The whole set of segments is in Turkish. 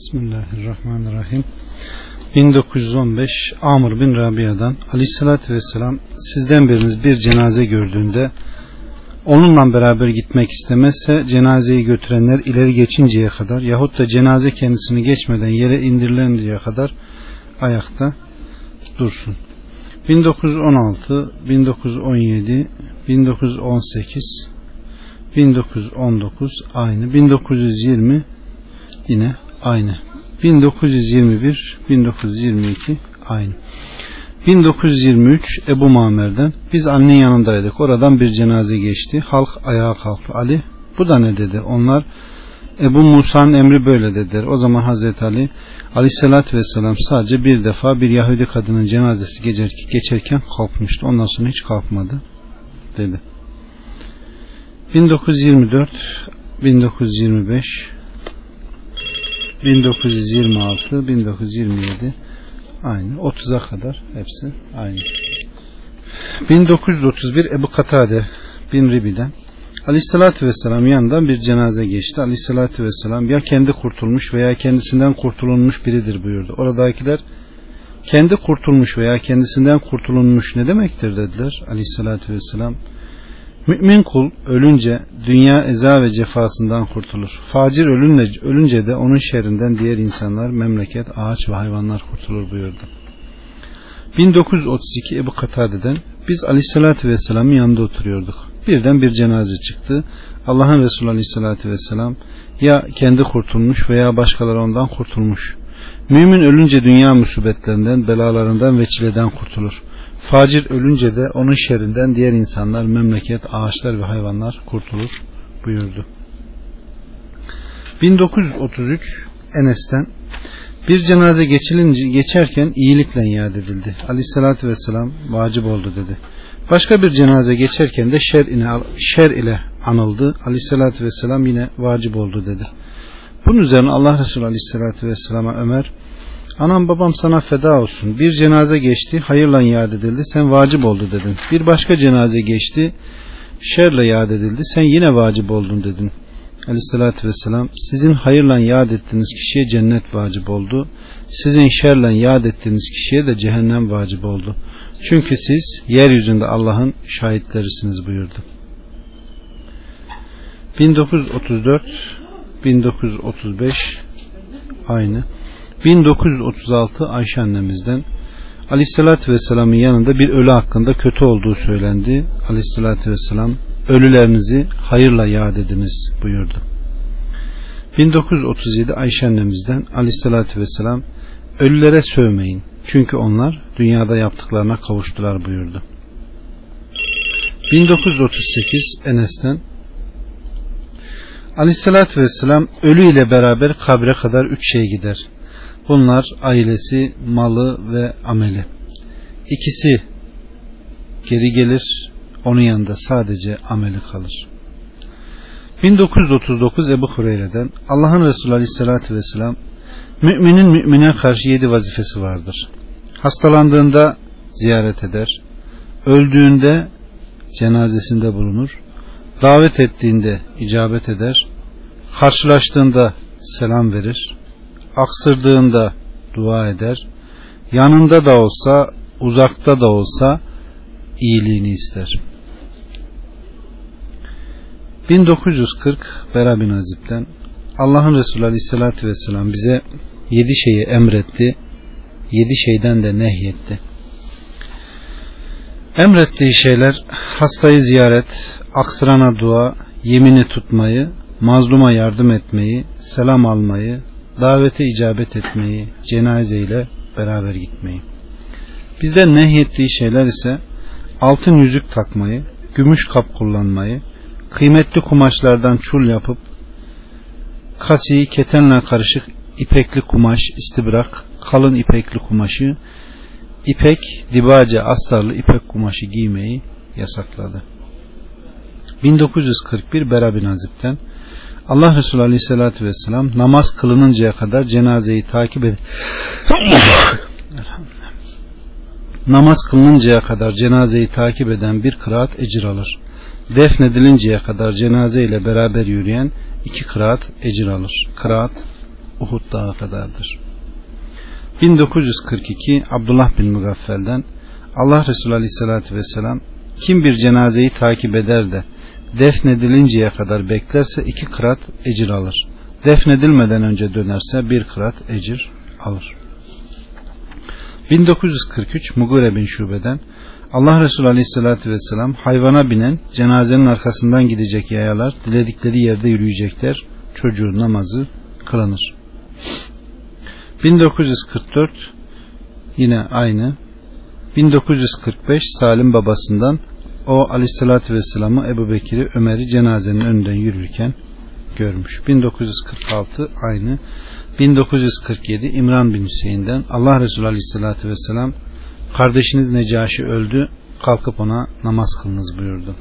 Bismillahirrahmanirrahim. 1915 Amr bin Rabia'dan Aleyhisselatü Vesselam sizden biriniz bir cenaze gördüğünde onunla beraber gitmek istemezse cenazeyi götürenler ileri geçinceye kadar yahut da cenaze kendisini geçmeden yere indirilenceye kadar ayakta dursun. 1916, 1917, 1918, 1919 aynı. 1920 yine aynı. 1921, 1922 aynı. 1923 Ebu Mamer'den biz Ali'nin yanındaydık. Oradan bir cenaze geçti. Halk ayağa kalktı. Ali bu da ne dedi? Onlar Ebu Musa'nın emri böyle dediler. O zaman Hazreti Ali Aleyhisselatü Vesselam sadece bir defa bir Yahudi kadının cenazesi geçerken kalkmıştı. Ondan sonra hiç kalkmadı dedi. 1924 1925 1926 1927 aynı 30'a kadar hepsi aynı 1931 Ebu Katade bin Ribi'den Aleyhissalatü Vesselam yanından bir cenaze geçti. Aleyhissalatü Vesselam ya kendi kurtulmuş veya kendisinden kurtulunmuş biridir buyurdu. Oradakiler kendi kurtulmuş veya kendisinden kurtulunmuş ne demektir dediler. Aleyhissalatü Vesselam Mümin kul ölünce dünya eza ve cefasından kurtulur. Facir ölünce, ölünce de onun şerrinden diğer insanlar, memleket, ağaç ve hayvanlar kurtulur buyurdu. 1932 Ebu Katade'den biz Aleyhisselatü Vesselam'ın yanında oturuyorduk. Birden bir cenaze çıktı. Allah'ın Resulü Aleyhisselatü Vesselam ya kendi kurtulmuş veya başkaları ondan kurtulmuş. Mümin ölünce dünya musibetlerinden, belalarından ve çileden kurtulur. Facir ölünce de onun şerrinden diğer insanlar, memleket, ağaçlar ve hayvanlar kurtulur buyurdu. 1933 Enes'ten bir cenaze geçilince geçerken iyilikle iade edildi. Aleyhissalatü vesselam vacip oldu dedi. Başka bir cenaze geçerken de şer ile, şer ile anıldı. Aleyhissalatü vesselam yine vacip oldu dedi. Bunun üzerine Allah Resulü Aleyhissalatü vesselama Ömer Anam babam sana feda olsun. Bir cenaze geçti, hayırla yad edildi, sen vacip oldu dedin. Bir başka cenaze geçti, şerle yad edildi, sen yine vacip oldun dedin. Aleyhissalatü vesselam sizin hayırla yad ettiğiniz kişiye cennet vacip oldu. Sizin şerle yad ettiğiniz kişiye de cehennem vacip oldu. Çünkü siz yeryüzünde Allah'ın şahitlerisiniz buyurdu. 1934 1935 aynı. 1936 Ayşe annemizden Aleyhisselatü Vesselam'ın yanında bir ölü hakkında kötü olduğu söylendi. Aleyhisselatü Vesselam ölülerinizi hayırla yad ediniz buyurdu. 1937 Ayşe annemizden Aleyhisselatü Vesselam ölülere sövmeyin çünkü onlar dünyada yaptıklarına kavuştular buyurdu. 1938 Enes'ten Aleyhisselatü Vesselam ölü ile beraber kabre kadar üç şey gider. Bunlar ailesi, malı ve ameli. İkisi geri gelir, onun yanında sadece ameli kalır. 1939 Ebu Hureyre'den Allah'ın Resulü Aleyhisselatü Vesselam müminin mümine karşı yedi vazifesi vardır. Hastalandığında ziyaret eder, öldüğünde cenazesinde bulunur, davet ettiğinde icabet eder, karşılaştığında selam verir, aksırdığında dua eder. Yanında da olsa, uzakta da olsa iyiliğini ister. 1940 Bera bin Azib'den Allah'ın Resulü Aleyhisselatü Vesselam bize yedi şeyi emretti, yedi şeyden de nehyetti. Emrettiği şeyler hastayı ziyaret, aksırana dua, yemini tutmayı, mazluma yardım etmeyi, selam almayı, davete icabet etmeyi, cenazeyle beraber gitmeyi. Bizden nehyettiği şeyler ise altın yüzük takmayı, gümüş kap kullanmayı, kıymetli kumaşlardan çul yapıp kasiyi ketenle karışık ipekli kumaş, istibrak, kalın ipekli kumaşı, ipek, dibace, astarlı ipek kumaşı giymeyi yasakladı. 1941 Bera bin Azip'ten Allah Resulü Aleyhisselatü Vesselam namaz kılınıncaya kadar cenazeyi takip ed namaz kılınıncaya kadar cenazeyi takip eden bir kıraat ecir alır. Defnedilinceye kadar cenaze ile beraber yürüyen iki kıraat ecir alır. Kıraat Uhud dağı kadardır. 1942 Abdullah bin Mugaffel'den Allah Resulü Aleyhisselatü Vesselam kim bir cenazeyi takip eder de defnedilinceye kadar beklerse iki kırat ecir alır. Defnedilmeden önce dönerse bir kırat ecir alır. 1943 Mugure bin Şube'den Allah Resulü Aleyhisselatü Vesselam hayvana binen cenazenin arkasından gidecek yayalar diledikleri yerde yürüyecekler çocuğun namazı kılınır. 1944 yine aynı 1945 Salim babasından o aleyhissalatü vesselam'ı Ebu Bekir'i Ömer'i cenazenin önünden yürürken görmüş. 1946 aynı. 1947 İmran bin Hüseyin'den Allah Resulü aleyhissalatü vesselam kardeşiniz Necaşi öldü kalkıp ona namaz kılınız buyurdu.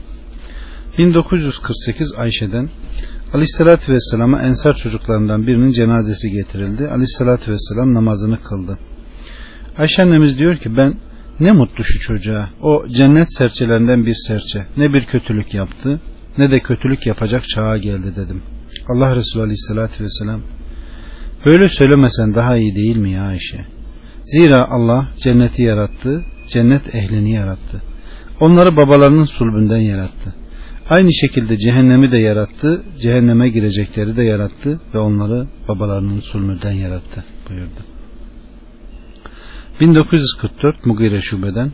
1948 Ayşe'den Aleyhisselatü Vesselam'a ensar çocuklarından birinin cenazesi getirildi. Aleyhisselatü Vesselam namazını kıldı. Ayşe annemiz diyor ki ben ne mutlu şu çocuğa. O cennet serçelerinden bir serçe. Ne bir kötülük yaptı ne de kötülük yapacak çağa geldi dedim. Allah Resulü Aleyhisselatü Vesselam böyle söylemesen daha iyi değil mi ya Ayşe? Zira Allah cenneti yarattı, cennet ehlini yarattı. Onları babalarının sulbünden yarattı. Aynı şekilde cehennemi de yarattı, cehenneme girecekleri de yarattı ve onları babalarının sulmünden yarattı buyurdu. 1944 Mugire Şube'den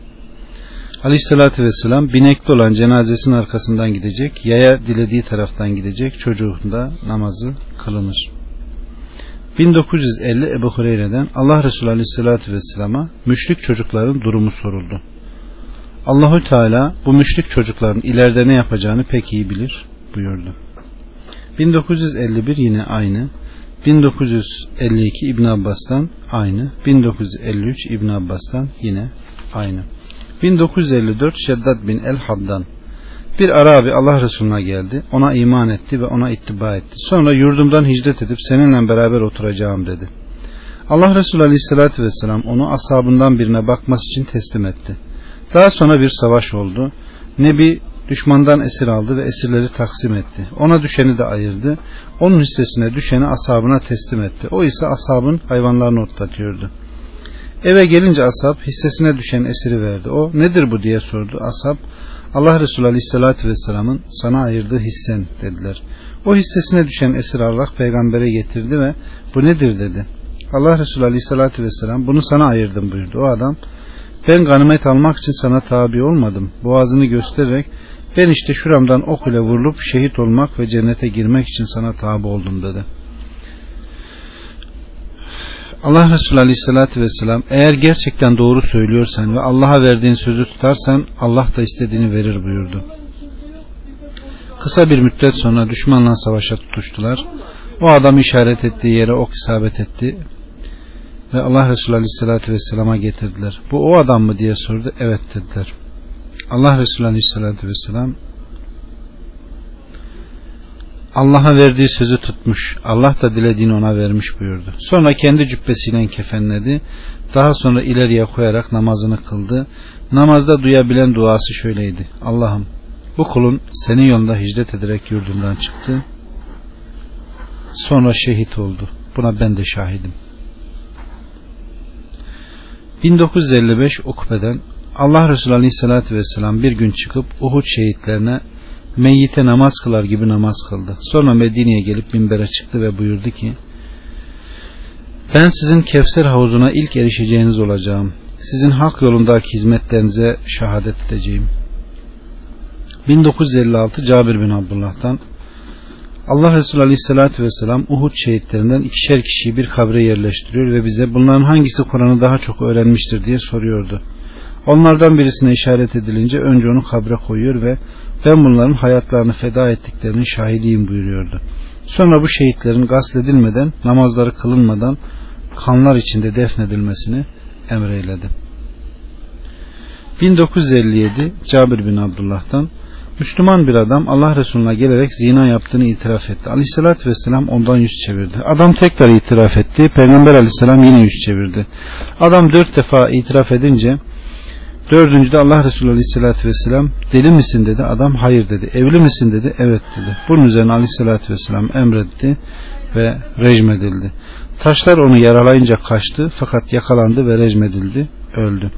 Aleyhisselatü Vesselam binekli olan cenazesinin arkasından gidecek, yaya dilediği taraftan gidecek, çocuğunda namazı kılınır. 1950 Ebu Hureyre'den Allah Resulü Aleyhisselatü Vesselam'a müşrik çocukların durumu soruldu. Allahü Teala bu müşrik çocukların ileride ne yapacağını pek iyi bilir buyurdu. 1951 yine aynı. 1952 İbn Abbas'tan aynı. 1953 İbn Abbas'tan yine aynı. 1954 Şeddat bin El Haddan bir Arabi Allah Resulüne geldi. Ona iman etti ve ona ittiba etti. Sonra yurdumdan hicret edip seninle beraber oturacağım dedi. Allah Resulü Aleyhisselatü Vesselam onu ashabından birine bakması için teslim etti. Daha sonra bir savaş oldu. Nebi düşmandan esir aldı ve esirleri taksim etti. Ona düşeni de ayırdı. Onun hissesine düşeni ashabına teslim etti. O ise ashabın hayvanlarını otlatıyordu. Eve gelince ashab hissesine düşen esiri verdi. O nedir bu diye sordu. Ashab Allah Resulü Aleyhisselatü Vesselam'ın sana ayırdığı hissen dediler. O hissesine düşen esir alarak peygambere getirdi ve bu nedir dedi. Allah Resulü Aleyhisselatü Vesselam bunu sana ayırdım buyurdu. O adam ben ganimet almak için sana tabi olmadım. Boğazını göstererek ben işte şuramdan ok ile vurulup şehit olmak ve cennete girmek için sana tabi oldum dedi. Allah Resulü Aleyhisselatü Vesselam eğer gerçekten doğru söylüyorsan ve Allah'a verdiğin sözü tutarsan Allah da istediğini verir buyurdu. Kısa bir müddet sonra düşmanla savaşa tutuştular. O adam işaret ettiği yere ok isabet etti ve Allah Resulü Aleyhisselatü Vesselam'a getirdiler. Bu o adam mı diye sordu. Evet dediler. Allah Resulü Aleyhisselatü Vesselam Allah'a verdiği sözü tutmuş. Allah da dilediğini ona vermiş buyurdu. Sonra kendi cübbesiyle kefenledi. Daha sonra ileriye koyarak namazını kıldı. Namazda duyabilen duası şöyleydi. Allah'ım bu kulun senin yolunda hicret ederek yurdundan çıktı. Sonra şehit oldu. Buna ben de şahidim. 1955 Ukbe'den Allah Resulü Aleyhisselatü Vesselam bir gün çıkıp Uhud şehitlerine meyyite namaz kılar gibi namaz kıldı. Sonra Medine'ye gelip minbere çıktı ve buyurdu ki ben sizin Kevser havuzuna ilk erişeceğiniz olacağım. Sizin hak yolundaki hizmetlerinize şehadet edeceğim. 1956 Cabir bin Abdullah'tan Allah Resulü Aleyhisselatü Vesselam Uhud şehitlerinden ikişer kişiyi bir kabre yerleştiriyor ve bize bunların hangisi Kur'an'ı daha çok öğrenmiştir diye soruyordu. Onlardan birisine işaret edilince önce onu kabre koyuyor ve ben bunların hayatlarını feda ettiklerinin şahidiyim buyuruyordu. Sonra bu şehitlerin gasledilmeden, namazları kılınmadan kanlar içinde defnedilmesini emreyledi. 1957 Cabir bin Abdullah'tan Müslüman bir adam Allah Resulüne gelerek zina yaptığını itiraf etti. Aleyhissalatü vesselam ondan yüz çevirdi. Adam tekrar itiraf etti. Peygamber aleyhisselam yine yüz çevirdi. Adam dört defa itiraf edince dördüncüde Allah Resulü aleyhissalatü vesselam deli misin dedi. Adam hayır dedi. Evli misin dedi. Evet dedi. Bunun üzerine aleyhissalatü vesselam emretti ve rejim edildi. Taşlar onu yaralayınca kaçtı fakat yakalandı ve recmedildi, öldü.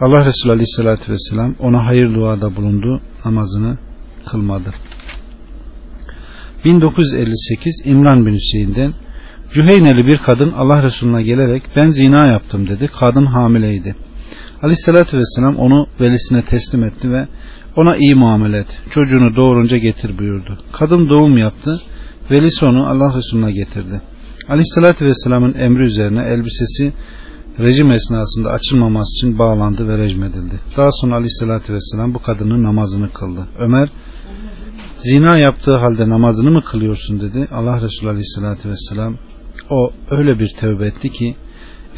Allah Resulü Aleyhisselatü Vesselam ona hayır duada bulundu, namazını kılmadı. 1958 İmran bin Hüseyin'den Cüheyneli bir kadın Allah Resulüne gelerek ben zina yaptım dedi. Kadın hamileydi. Aleyhissalatü vesselam onu velisine teslim etti ve ona iyi muamele et. Çocuğunu doğurunca getir buyurdu. Kadın doğum yaptı. Velisi onu Allah Resulüne getirdi. Aleyhissalatü vesselamın emri üzerine elbisesi rejim esnasında açılmaması için bağlandı ve rejmedildi. Daha sonra Aleyhissalatü vesselam bu kadının namazını kıldı. Ömer zina yaptığı halde namazını mı kılıyorsun dedi. Allah Resulü Aleyhissalatü vesselam o öyle bir tövbe etti ki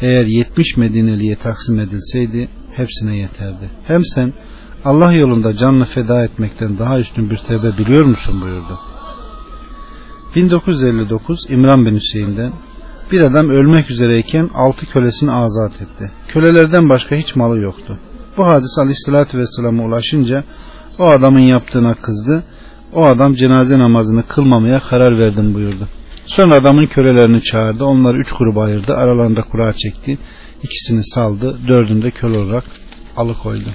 eğer 70 Medineli'ye taksim edilseydi hepsine yeterdi. Hem sen Allah yolunda canını feda etmekten daha üstün bir tövbe biliyor musun buyurdu. 1959 İmran bin Hüseyin'den bir adam ölmek üzereyken altı kölesini azat etti. Kölelerden başka hiç malı yoktu. Bu hadis aleyhissalatü vesselam'a ulaşınca o adamın yaptığına kızdı. O adam cenaze namazını kılmamaya karar verdim buyurdu. Sonra adamın kölelerini çağırdı. Onları üç gruba ayırdı. Aralarında kura çekti. İkisini saldı. Dördünde köle olarak alıkoydu.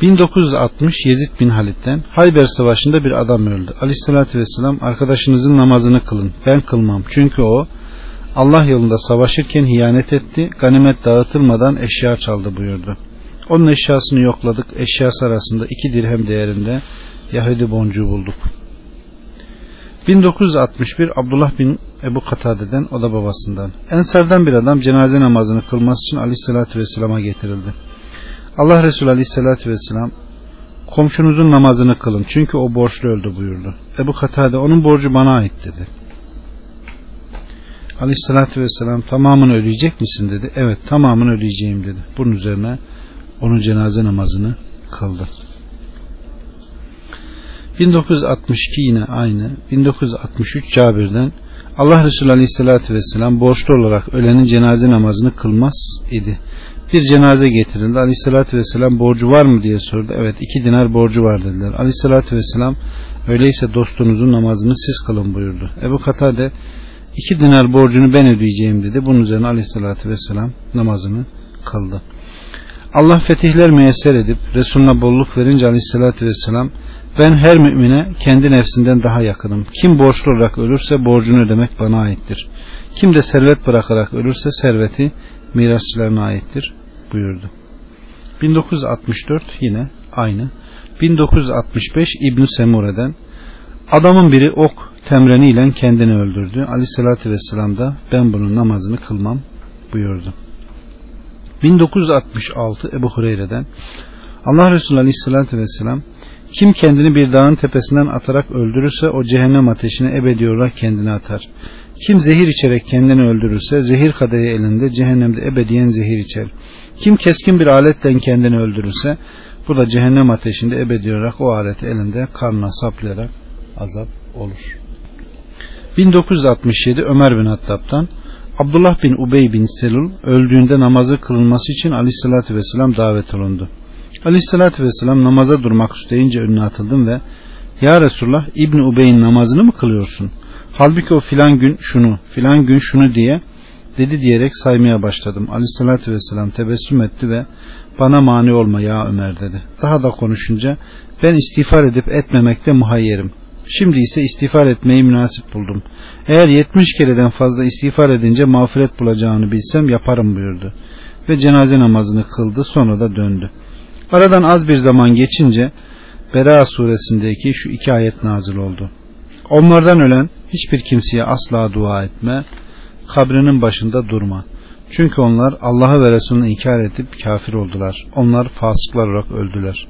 1960 Yezid bin Halit'ten Hayber Savaşı'nda bir adam öldü. Aleyhissalatü Vesselam arkadaşınızın namazını kılın. Ben kılmam. Çünkü o Allah yolunda savaşırken hiyanet etti. Ganimet dağıtılmadan eşya çaldı buyurdu. Onun eşyasını yokladık. Eşyası arasında iki dirhem değerinde Yahudi boncuğu bulduk. 1961 Abdullah bin Ebu Katade'den o da babasından. Ensardan bir adam cenaze namazını kılması için Aleyhisselatü Vesselam'a getirildi. Allah Resulü Aleyhisselatü Vesselam komşunuzun namazını kılın çünkü o borçlu öldü buyurdu. Ebu Katade onun borcu bana ait dedi. Aleyhisselatü Vesselam tamamını ödeyecek misin dedi. Evet tamamını ödeyeceğim dedi. Bunun üzerine onun cenaze namazını kıldı. 1962 yine aynı. 1963 Cabir'den Allah Resulü Aleyhisselatü Vesselam borçlu olarak ölenin cenaze namazını kılmaz idi. Bir cenaze getirildi. Aleyhisselatü Vesselam borcu var mı diye sordu. Evet iki dinar borcu var dediler. Aleyhisselatü Vesselam öyleyse dostunuzun namazını siz kılın buyurdu. Ebu Katade iki dinar borcunu ben ödeyeceğim dedi. Bunun üzerine Aleyhisselatü Vesselam namazını kıldı. Allah fetihler müyesser edip Resulüne bolluk verince Aleyhisselatü Vesselam ben her mümine kendi nefsinden daha yakınım. Kim borçlu olarak ölürse borcunu ödemek bana aittir. Kim de servet bırakarak ölürse serveti mirasçılarına aittir buyurdu. 1964 yine aynı. 1965 İbn Semure'den adamın biri ok temreniyle kendini öldürdü. Aleyhissalatü vesselam da ben bunun namazını kılmam buyurdu. 1966 Ebu Hureyre'den Allah Resulü Aleyhisselatü Vesselam kim kendini bir dağın tepesinden atarak öldürürse o cehennem ateşine ebedi olarak kendini atar. Kim zehir içerek kendini öldürürse zehir kadehi elinde cehennemde ebediyen zehir içer. Kim keskin bir aletle kendini öldürürse bu da cehennem ateşinde ebedi olarak o aleti elinde karnına saplayarak azap olur. 1967 Ömer bin Hattab'dan Abdullah bin Ubey bin Selul öldüğünde namazı kılınması için aleyhissalatü vesselam davet olundu. Aleyhissalatü vesselam namaza durmak isteyince önüne atıldım ve Ya Resulullah İbni Ubey'in namazını mı kılıyorsun? Halbuki o filan gün şunu, filan gün şunu diye dedi diyerek saymaya başladım. Aleyhissalatü vesselam tebessüm etti ve bana mani olma ya Ömer dedi. Daha da konuşunca ben istiğfar edip etmemekte muhayyerim. Şimdi ise istiğfar etmeyi münasip buldum. Eğer 70 kereden fazla istiğfar edince mağfiret bulacağını bilsem yaparım buyurdu. Ve cenaze namazını kıldı sonra da döndü. Aradan az bir zaman geçince Bera suresindeki şu iki ayet nazil oldu. Onlardan ölen hiçbir kimseye asla dua etme, kabrinin başında durma. Çünkü onlar Allah'ı ve Resulünü inkar edip kafir oldular. Onlar fasıklar olarak öldüler.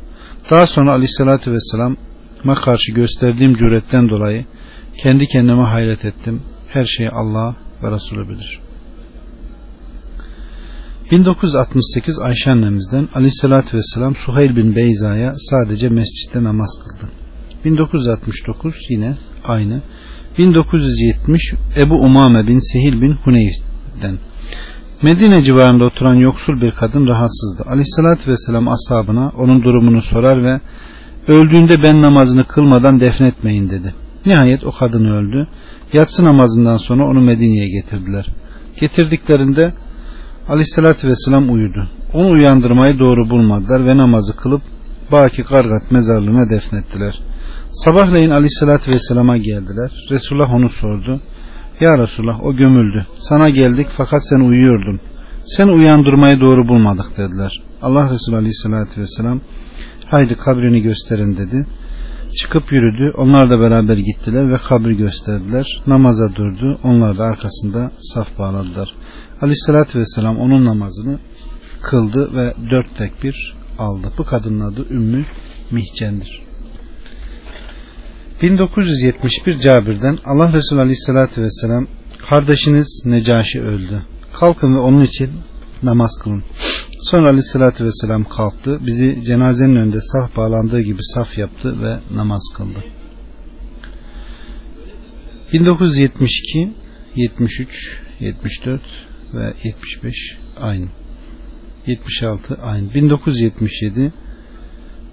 Daha sonra aleyhissalatü vesselam'a karşı gösterdiğim cüretten dolayı kendi kendime hayret ettim. Her şeyi Allah ve Resulü bilir. 1968 Ayşe annemizden aleyhissalatü vesselam Suheyl bin Beyza'ya sadece mescitte namaz kıldı. 1969 yine aynı. 1970 Ebu Umame bin Sehil bin Huneyf'den. Medine civarında oturan yoksul bir kadın rahatsızdı. Aleyhissalatü vesselam ashabına onun durumunu sorar ve öldüğünde ben namazını kılmadan defnetmeyin dedi. Nihayet o kadın öldü. Yatsı namazından sonra onu Medine'ye getirdiler. Getirdiklerinde Aleyhisselatü Vesselam uyudu. Onu uyandırmayı doğru bulmadılar ve namazı kılıp Baki Kargat mezarlığına defnettiler. Sabahleyin Aleyhisselatü Vesselam'a geldiler. Resulullah onu sordu. Ya Resulullah o gömüldü. Sana geldik fakat sen uyuyordun. Sen uyandırmayı doğru bulmadık dediler. Allah Resulü Aleyhisselatü Vesselam haydi kabrini gösterin dedi. Çıkıp yürüdü. Onlar da beraber gittiler ve kabri gösterdiler. Namaza durdu. Onlar da arkasında saf bağladılar. Aleyhissalatü vesselam onun namazını kıldı ve dört tekbir aldı. Bu kadının adı Ümmü Mihcen'dir. 1971 Cabir'den Allah Resulü Aleyhisselatü Vesselam kardeşiniz Necaşi öldü. Kalkın ve onun için namaz kılın. Sonra Aleyhisselatü Vesselam kalktı. Bizi cenazenin önünde saf bağlandığı gibi saf yaptı ve namaz kıldı. 1972, 73, 74 ve 75 aynı. 76 aynı. 1977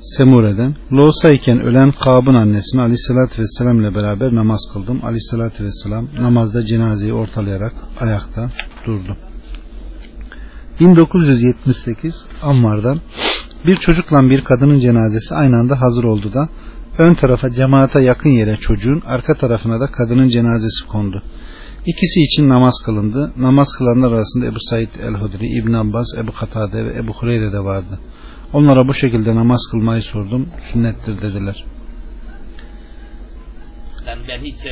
Semure'den Loğusa iken ölen Kab'ın annesine Aleyhisselatü Vesselam ile beraber namaz kıldım. Aleyhisselatü Vesselam namazda cenazeyi ortalayarak ayakta durdu. 1978 Ammar'dan bir çocukla bir kadının cenazesi aynı anda hazır oldu da ön tarafa cemaate yakın yere çocuğun arka tarafına da kadının cenazesi kondu. İkisi için namaz kılındı. Namaz kılanlar arasında Ebu Said el-Hudri, İbn Abbas, Ebu Katade ve Ebu Hureyre de vardı. Onlara bu şekilde namaz kılmayı sordum. Sünnettir dediler. Ben, ben hiç